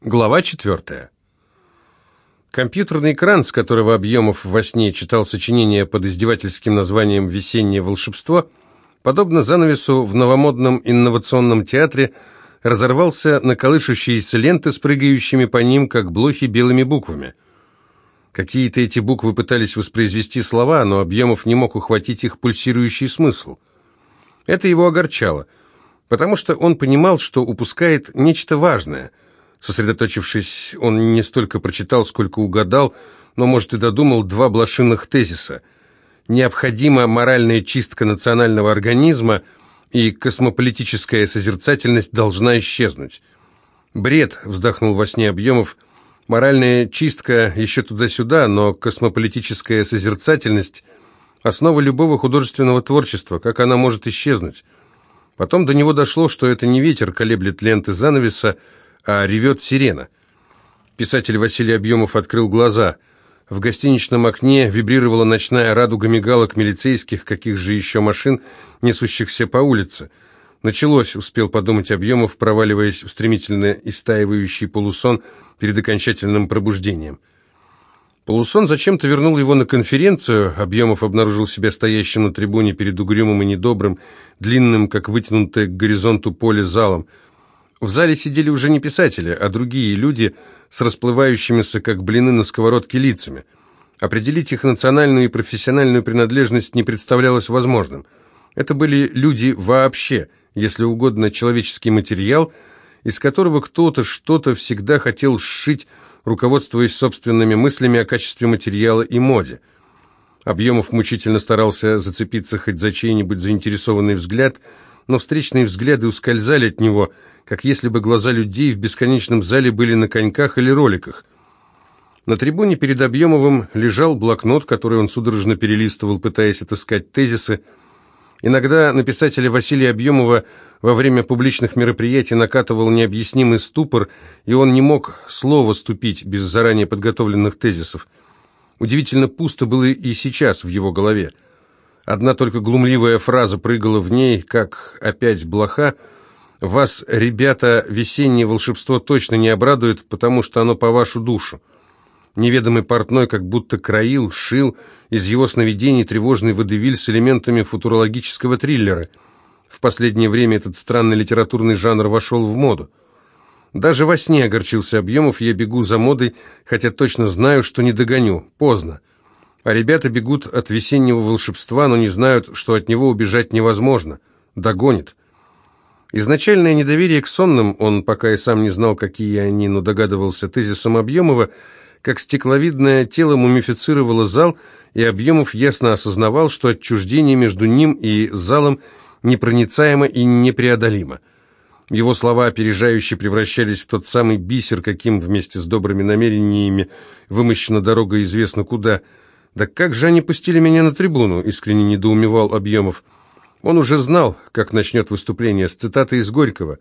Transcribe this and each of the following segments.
Глава четвертая. Компьютерный экран, с которого Объемов во сне читал сочинение под издевательским названием «Весеннее волшебство», подобно занавесу в новомодном инновационном театре, разорвался на колышущиеся ленты с прыгающими по ним, как блохи, белыми буквами. Какие-то эти буквы пытались воспроизвести слова, но Объемов не мог ухватить их пульсирующий смысл. Это его огорчало, потому что он понимал, что упускает нечто важное – Сосредоточившись, он не столько прочитал, сколько угадал, но, может, и додумал два блошиных тезиса. Необходима моральная чистка национального организма, и космополитическая созерцательность должна исчезнуть. «Бред», — вздохнул во сне Объемов, — «моральная чистка еще туда-сюда, но космополитическая созерцательность — основа любого художественного творчества, как она может исчезнуть». Потом до него дошло, что это не ветер колеблет ленты занавеса, а ревет сирена. Писатель Василий Объемов открыл глаза. В гостиничном окне вибрировала ночная радуга мигалок милицейских, каких же еще машин, несущихся по улице. Началось, успел подумать Объемов, проваливаясь в стремительно истаивающий полусон перед окончательным пробуждением. Полусон зачем-то вернул его на конференцию. Объемов обнаружил себя стоящим на трибуне перед угрюмым и недобрым, длинным, как вытянутое к горизонту поле, залом – в зале сидели уже не писатели, а другие люди с расплывающимися, как блины на сковородке, лицами. Определить их национальную и профессиональную принадлежность не представлялось возможным. Это были люди вообще, если угодно, человеческий материал, из которого кто-то что-то всегда хотел сшить, руководствуясь собственными мыслями о качестве материала и моде. Объемов мучительно старался зацепиться хоть за чей-нибудь заинтересованный взгляд, но встречные взгляды ускользали от него – как если бы глаза людей в бесконечном зале были на коньках или роликах. На трибуне перед Объемовым лежал блокнот, который он судорожно перелистывал, пытаясь отыскать тезисы. Иногда на писателя Василия Объемова во время публичных мероприятий накатывал необъяснимый ступор, и он не мог слова ступить без заранее подготовленных тезисов. Удивительно пусто было и сейчас в его голове. Одна только глумливая фраза прыгала в ней, как опять блоха, вас, ребята, весеннее волшебство точно не обрадует, потому что оно по вашу душу. Неведомый портной как будто краил, шил из его сновидений тревожный водевиль с элементами футурологического триллера. В последнее время этот странный литературный жанр вошел в моду. Даже во сне огорчился Объемов, я бегу за модой, хотя точно знаю, что не догоню. Поздно. А ребята бегут от весеннего волшебства, но не знают, что от него убежать невозможно. Догонит. Изначальное недоверие к сонным, он пока и сам не знал, какие они, но догадывался тезисом Объемова, как стекловидное тело мумифицировало зал, и Объемов ясно осознавал, что отчуждение между ним и залом непроницаемо и непреодолимо. Его слова опережающе превращались в тот самый бисер, каким вместе с добрыми намерениями вымощена дорога известно куда. «Да как же они пустили меня на трибуну?» — искренне недоумевал Объемов. Он уже знал, как начнет выступление с цитаты из Горького.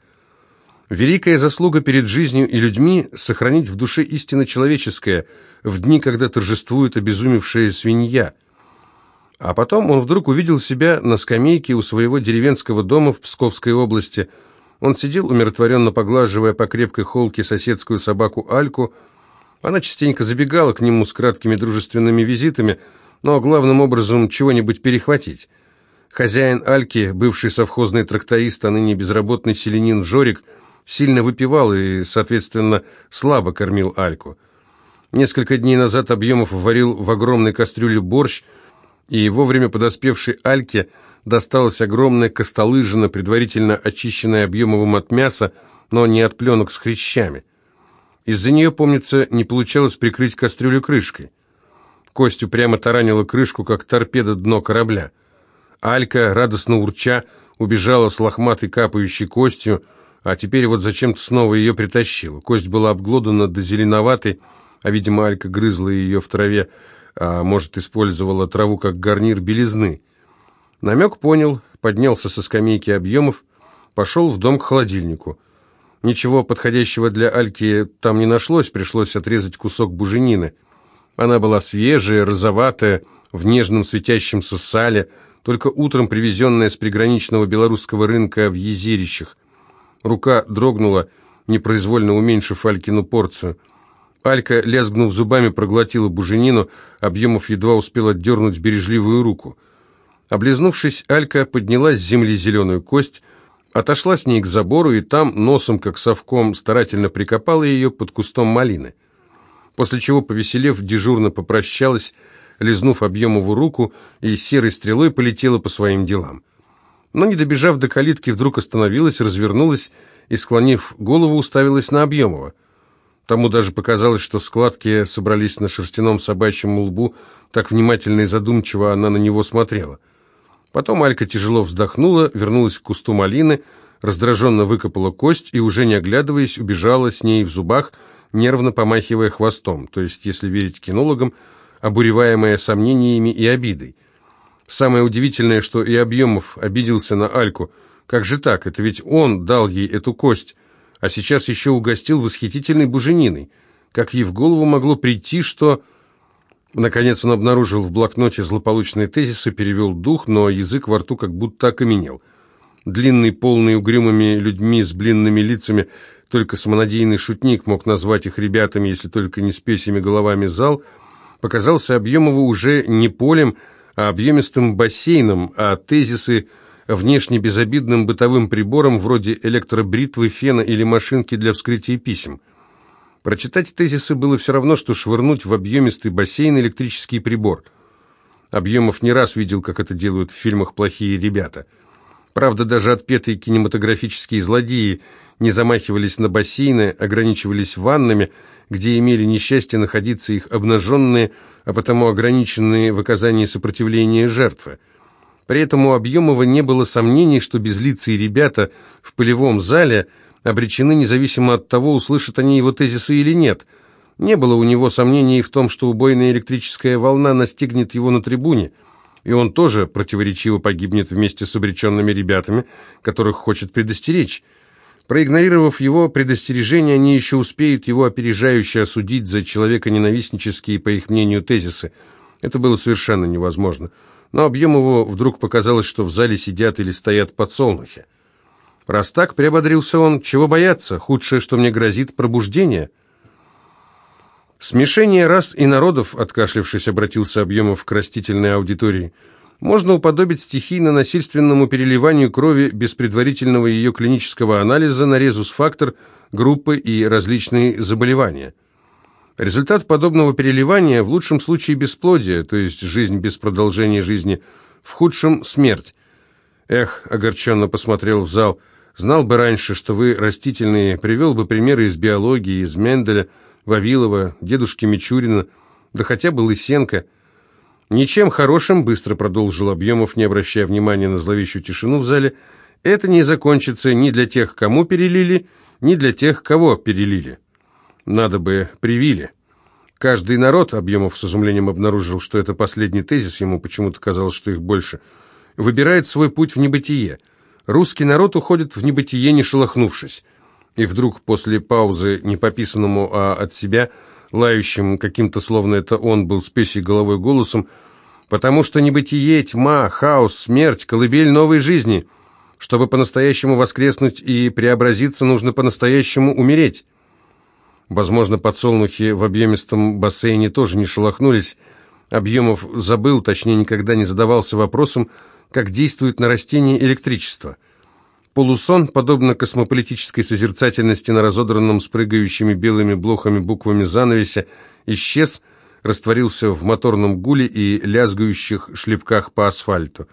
«Великая заслуга перед жизнью и людьми — сохранить в душе истинно человеческое в дни, когда торжествует обезумевшая свинья». А потом он вдруг увидел себя на скамейке у своего деревенского дома в Псковской области. Он сидел, умиротворенно поглаживая по крепкой холке соседскую собаку Альку. Она частенько забегала к нему с краткими дружественными визитами, но главным образом чего-нибудь перехватить. Хозяин Альки, бывший совхозный тракторист, а ныне безработный селенин Жорик, сильно выпивал и, соответственно, слабо кормил Альку. Несколько дней назад Объемов варил в огромной кастрюле борщ, и вовремя подоспевшей Альке досталась огромная костолыжина, предварительно очищенная Объемовым от мяса, но не от пленок с хрящами. Из-за нее, помнится, не получалось прикрыть кастрюлю крышкой. Костю прямо таранила крышку, как торпеда дно корабля. Алька, радостно урча, убежала с лохматой капающей костью, а теперь вот зачем-то снова ее притащила. Кость была обглодана до зеленоватой, а, видимо, Алька грызла ее в траве, а, может, использовала траву как гарнир белизны. Намек понял, поднялся со скамейки объемов, пошел в дом к холодильнику. Ничего подходящего для Альки там не нашлось, пришлось отрезать кусок буженины. Она была свежая, розоватая, в нежном светящемся сале, только утром привезенная с приграничного белорусского рынка в Езерищах. Рука дрогнула, непроизвольно уменьшив Алькину порцию. Алька, лязгнув зубами, проглотила буженину, Объемов едва успел отдернуть бережливую руку. Облизнувшись, Алька подняла с земли зеленую кость, отошла с ней к забору и там, носом как совком, старательно прикопала ее под кустом малины. После чего, повеселев, дежурно попрощалась, лизнув Объемову руку, и серой стрелой полетела по своим делам. Но, не добежав до калитки, вдруг остановилась, развернулась и, склонив голову, уставилась на Объемова. Тому даже показалось, что складки собрались на шерстяном собачьем лбу, так внимательно и задумчиво она на него смотрела. Потом Алька тяжело вздохнула, вернулась к кусту малины, раздраженно выкопала кость и, уже не оглядываясь, убежала с ней в зубах, нервно помахивая хвостом, то есть, если верить кинологам, обуреваемая сомнениями и обидой. Самое удивительное, что и Объемов обиделся на Альку. Как же так? Это ведь он дал ей эту кость, а сейчас еще угостил восхитительной бужениной. Как ей в голову могло прийти, что... Наконец он обнаружил в блокноте злополучные тезисы, перевел дух, но язык во рту как будто окаменел. Длинный, полный угрюмыми людьми с блинными лицами, только самонадеянный шутник мог назвать их ребятами, если только не спесями головами зал, показался Объемову уже не полем, а объемистым бассейном, а тезисы внешне безобидным бытовым прибором вроде электробритвы, фена или машинки для вскрытия писем. Прочитать тезисы было все равно, что швырнуть в объемистый бассейн электрический прибор. Объемов не раз видел, как это делают в фильмах «Плохие ребята». Правда, даже отпетые кинематографические злодеи не замахивались на бассейны, ограничивались ваннами, где имели несчастье находиться их обнаженные, а потому ограниченные в оказании сопротивления жертвы. При этом у Объемова не было сомнений, что безлицые ребята в полевом зале – обречены независимо от того, услышат они его тезисы или нет. Не было у него сомнений в том, что убойная электрическая волна настигнет его на трибуне, и он тоже противоречиво погибнет вместе с обреченными ребятами, которых хочет предостеречь. Проигнорировав его предостережение, они еще успеют его опережающе осудить за человеконенавистнические, по их мнению, тезисы. Это было совершенно невозможно. Но объем его вдруг показалось, что в зале сидят или стоят подсолнухи. Раз так, приободрился он, чего бояться, худшее, что мне грозит, пробуждение. Смешение рас и народов, откашлившись, обратился Объемов к растительной аудитории, можно уподобить стихийно-насильственному переливанию крови без предварительного ее клинического анализа на резус-фактор, группы и различные заболевания. Результат подобного переливания в лучшем случае бесплодие, то есть жизнь без продолжения жизни, в худшем – смерть. Эх, огорченно посмотрел в зал – Знал бы раньше, что вы растительные, привел бы примеры из биологии, из Менделя, Вавилова, дедушки Мичурина, да хотя бы Лысенко. Ничем хорошим, быстро продолжил Объемов, не обращая внимания на зловещую тишину в зале, это не закончится ни для тех, кому перелили, ни для тех, кого перелили. Надо бы привили. Каждый народ, Объемов с изумлением обнаружил, что это последний тезис, ему почему-то казалось, что их больше, выбирает свой путь в небытие – Русский народ уходит в небытие, не шелохнувшись. И вдруг после паузы, не пописанному, а от себя, лающим каким-то, словно это он был спесей головой голосом, потому что небытие, тьма, хаос, смерть, колыбель новой жизни. Чтобы по-настоящему воскреснуть и преобразиться, нужно по-настоящему умереть. Возможно, подсолнухи в объемистом бассейне тоже не шелохнулись. Объемов забыл, точнее, никогда не задавался вопросом, как действует на растение электричество. Полусон, подобно космополитической созерцательности на разодранном с прыгающими белыми блохами буквами занавесе, исчез, растворился в моторном гуле и лязгающих шлепках по асфальту.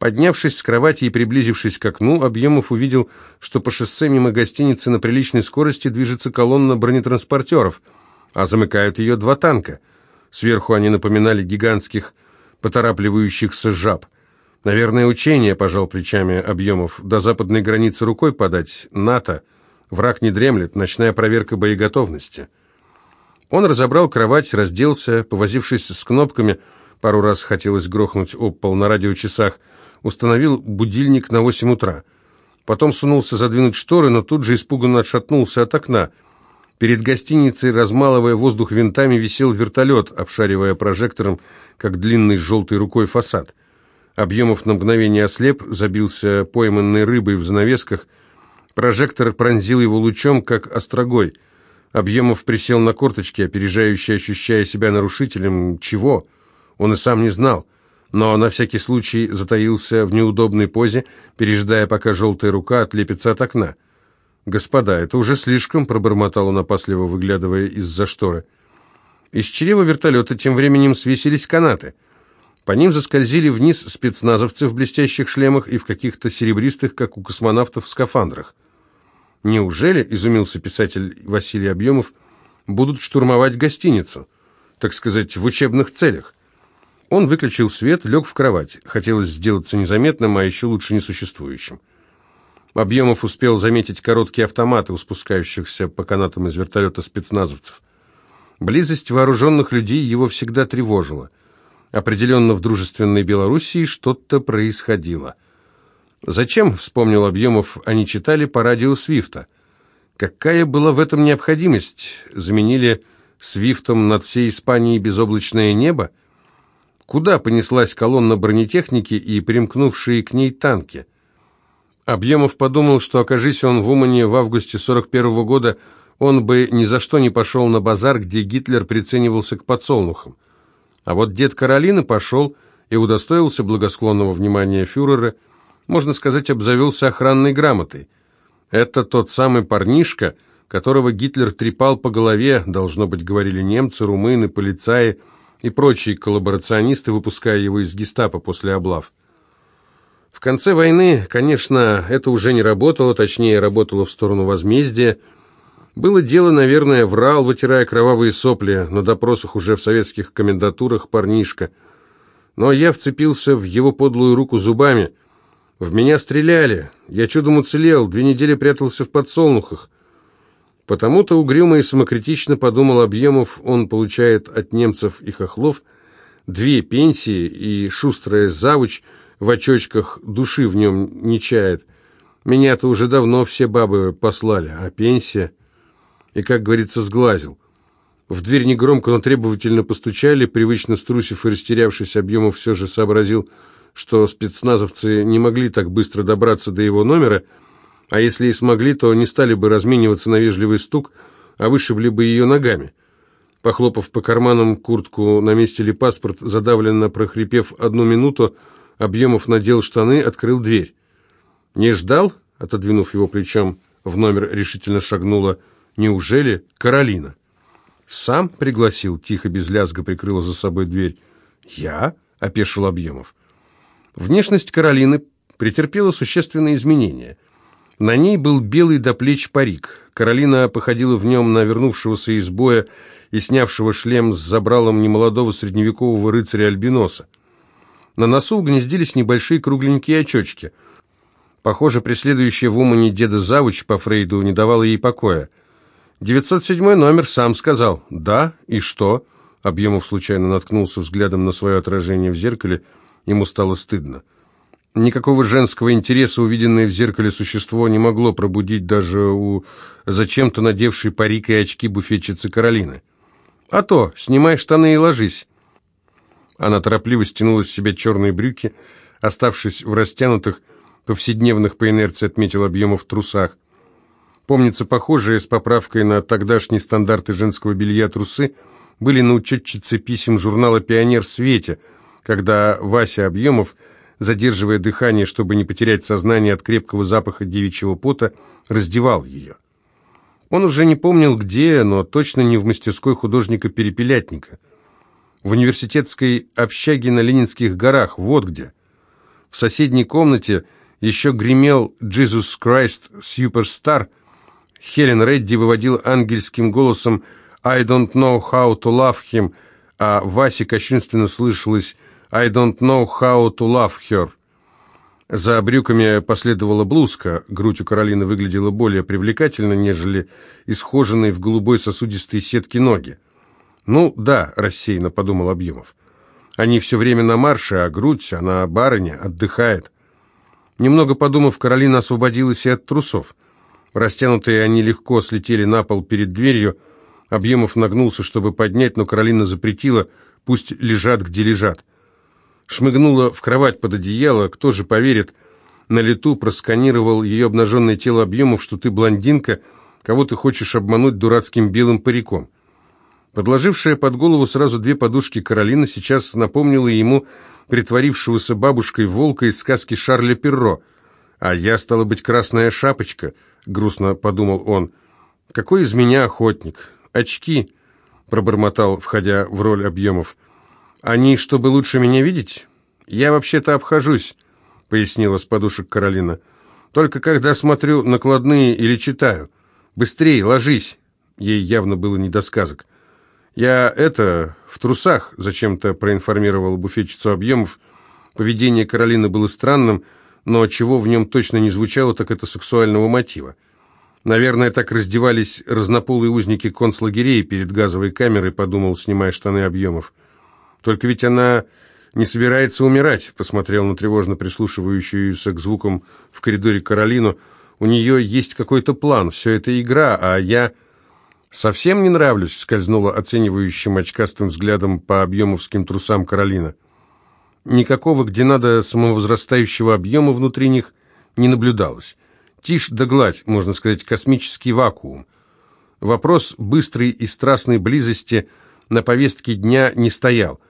Поднявшись с кровати и приблизившись к окну, Объемов увидел, что по шоссе мимо гостиницы на приличной скорости движется колонна бронетранспортеров, а замыкают ее два танка. Сверху они напоминали гигантских поторапливающихся жаб. Наверное, учение, пожал плечами объемов. До западной границы рукой подать. НАТО. Враг не дремлет. Ночная проверка боеготовности. Он разобрал кровать, разделся, повозившись с кнопками, пару раз хотелось грохнуть об пол на радиочасах, установил будильник на 8 утра. Потом сунулся задвинуть шторы, но тут же испуганно отшатнулся от окна. Перед гостиницей, размалывая воздух винтами, висел вертолет, обшаривая прожектором, как длинный с желтой рукой фасад. Объемов на мгновение ослеп, забился пойманной рыбой в занавесках. Прожектор пронзил его лучом, как острогой. Объемов присел на корточки, опережающий, ощущая себя нарушителем. Чего? Он и сам не знал. Но на всякий случай затаился в неудобной позе, пережидая, пока желтая рука отлепится от окна. «Господа, это уже слишком», — пробормотал он опасливо, выглядывая из-за шторы. Из чрева вертолета тем временем свесились канаты. По ним заскользили вниз спецназовцы в блестящих шлемах и в каких-то серебристых, как у космонавтов, скафандрах. «Неужели, — изумился писатель Василий Объемов, — будут штурмовать гостиницу, так сказать, в учебных целях?» Он выключил свет, лег в кровать. Хотелось сделаться незаметным, а еще лучше несуществующим. Объемов успел заметить короткие автоматы у спускающихся по канатам из вертолета спецназовцев. Близость вооруженных людей его всегда тревожила. Определенно в дружественной Белоруссии что-то происходило. Зачем, вспомнил Объемов, они читали по радио Свифта? Какая была в этом необходимость? Заменили Свифтом над всей Испанией безоблачное небо? Куда понеслась колонна бронетехники и примкнувшие к ней танки? Объемов подумал, что окажись он в Умане в августе 41 -го года, он бы ни за что не пошел на базар, где Гитлер приценивался к подсолнухам. А вот дед Каролины пошел и удостоился благосклонного внимания фюрера, можно сказать, обзавелся охранной грамотой. Это тот самый парнишка, которого Гитлер трепал по голове, должно быть, говорили немцы, румыны, полицаи и прочие коллаборационисты, выпуская его из гестапо после облав. В конце войны, конечно, это уже не работало, точнее, работало в сторону возмездия. Было дело, наверное, врал, вытирая кровавые сопли, на допросах уже в советских комендатурах парнишка. Но я вцепился в его подлую руку зубами. В меня стреляли, я чудом уцелел, две недели прятался в подсолнухах. Потому-то угрюмо и самокритично подумал Объемов, он получает от немцев и хохлов две пенсии, и шустрая завуч – в очочках души в нем не чает. Меня-то уже давно все бабы послали, а пенсия... И, как говорится, сглазил. В дверь негромко, но требовательно постучали, привычно струсив и растерявшись объемов, все же сообразил, что спецназовцы не могли так быстро добраться до его номера, а если и смогли, то не стали бы размениваться на вежливый стук, а вышибли бы ее ногами. Похлопав по карманам куртку, на месте ли паспорт, задавленно прохрипев одну минуту, Объемов надел штаны, открыл дверь. «Не ждал?» — отодвинув его плечом, в номер решительно шагнула. «Неужели Каролина?» «Сам пригласил», — тихо, без лязга прикрыла за собой дверь. «Я?» — опешил Объемов. Внешность Каролины претерпела существенные изменения. На ней был белый до плеч парик. Каролина походила в нем на вернувшегося из боя и снявшего шлем с забралом немолодого средневекового рыцаря-альбиноса. На носу угнездились небольшие кругленькие очечки. Похоже, преследующая в Умане деда Завуч по Фрейду не давала ей покоя. 907 номер сам сказал «Да, и что?» Объемов случайно наткнулся взглядом на свое отражение в зеркале, ему стало стыдно. Никакого женского интереса увиденное в зеркале существо не могло пробудить даже у зачем-то надевшей парик и очки буфетчицы Каролины. «А то, снимай штаны и ложись». Она торопливо стянула с себя черные брюки, оставшись в растянутых, повседневных по инерции отметил объемов трусах. Помнится, похожие с поправкой на тогдашние стандарты женского белья трусы были на учетчице писем журнала «Пионер Свете», когда Вася Объемов, задерживая дыхание, чтобы не потерять сознание от крепкого запаха девичьего пота, раздевал ее. Он уже не помнил где, но точно не в мастерской художника-перепелятника – в университетской общаге на Ленинских горах, вот где. В соседней комнате еще гремел «Jesus Christ Superstar». Хелен Редди выводил ангельским голосом «I don't know how to love him», а Васе кощунственно слышалось «I don't know how to love her». За брюками последовала блузка, грудь у Каролины выглядела более привлекательно, нежели исхоженные в голубой сосудистой сетке ноги. «Ну да», — рассеянно подумал Объемов. «Они все время на марше, а грудь, она барыня, отдыхает». Немного подумав, Каролина освободилась и от трусов. Растянутые они легко слетели на пол перед дверью. Объемов нагнулся, чтобы поднять, но Каролина запретила, пусть лежат, где лежат. Шмыгнула в кровать под одеяло, кто же поверит, на лету просканировал ее обнаженное тело объемов, что ты блондинка, кого ты хочешь обмануть дурацким белым париком. Подложившая под голову сразу две подушки Каролина сейчас напомнила ему притворившегося бабушкой волка из сказки Шарля Перро. «А я, стала быть, красная шапочка», — грустно подумал он. «Какой из меня охотник? Очки», — пробормотал, входя в роль объемов. «Они, чтобы лучше меня видеть? Я вообще-то обхожусь», — пояснила с подушек Каролина. «Только когда смотрю накладные или читаю. Быстрее, ложись!» Ей явно было не до сказок. «Я это, в трусах», — зачем-то проинформировал буфетчицу объемов. Поведение Каролины было странным, но чего в нем точно не звучало, так это сексуального мотива. Наверное, так раздевались разнополые узники концлагерей перед газовой камерой, подумал, снимая штаны объемов. Только ведь она не собирается умирать, посмотрел на тревожно прислушивающуюся к звукам в коридоре Каролину. У нее есть какой-то план, все это игра, а я... «Совсем не нравлюсь», — скользнула оценивающим очкастым взглядом по объемовским трусам Каролина. Никакого, где надо, самовозрастающего объема внутри них не наблюдалось. Тишь да гладь, можно сказать, космический вакуум. Вопрос быстрой и страстной близости на повестке дня не стоял.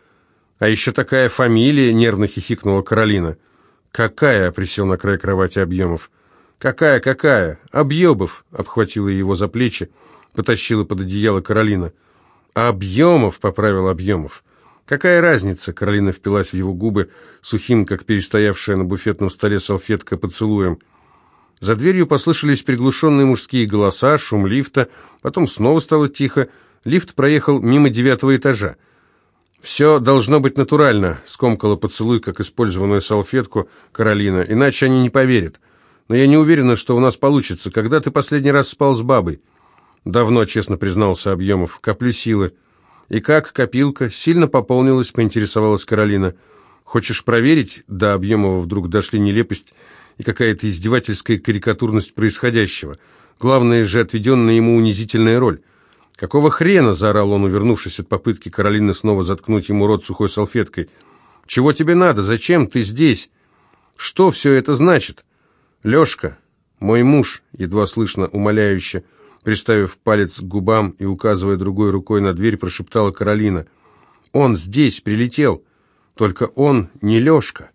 «А еще такая фамилия!» — нервно хихикнула Каролина. «Какая?» — присел на край кровати Объемов. «Какая, какая? Объебов!» — обхватила его за плечи потащила под одеяло Каролина. «А объемов?» — поправил Объемов. «Какая разница?» — Каролина впилась в его губы, сухим, как перестоявшая на буфетном столе салфетка, поцелуем. За дверью послышались приглушенные мужские голоса, шум лифта, потом снова стало тихо. Лифт проехал мимо девятого этажа. «Все должно быть натурально», — скомкала поцелуй, как использованную салфетку Каролина, «иначе они не поверят. Но я не уверена, что у нас получится. Когда ты последний раз спал с бабой?» Давно, честно признался Объемов. Коплю силы. И как копилка сильно пополнилась, поинтересовалась Каролина. Хочешь проверить? До Объемова вдруг дошли нелепость и какая-то издевательская карикатурность происходящего. Главное же отведенная ему унизительная роль. «Какого хрена?» – заорал он, увернувшись от попытки Каролины снова заткнуть ему рот сухой салфеткой. «Чего тебе надо? Зачем ты здесь? Что все это значит?» «Лешка, мой муж», – едва слышно, умоляюще – Приставив палец к губам и указывая другой рукой на дверь, прошептала Каролина. «Он здесь, прилетел. Только он не Лешка».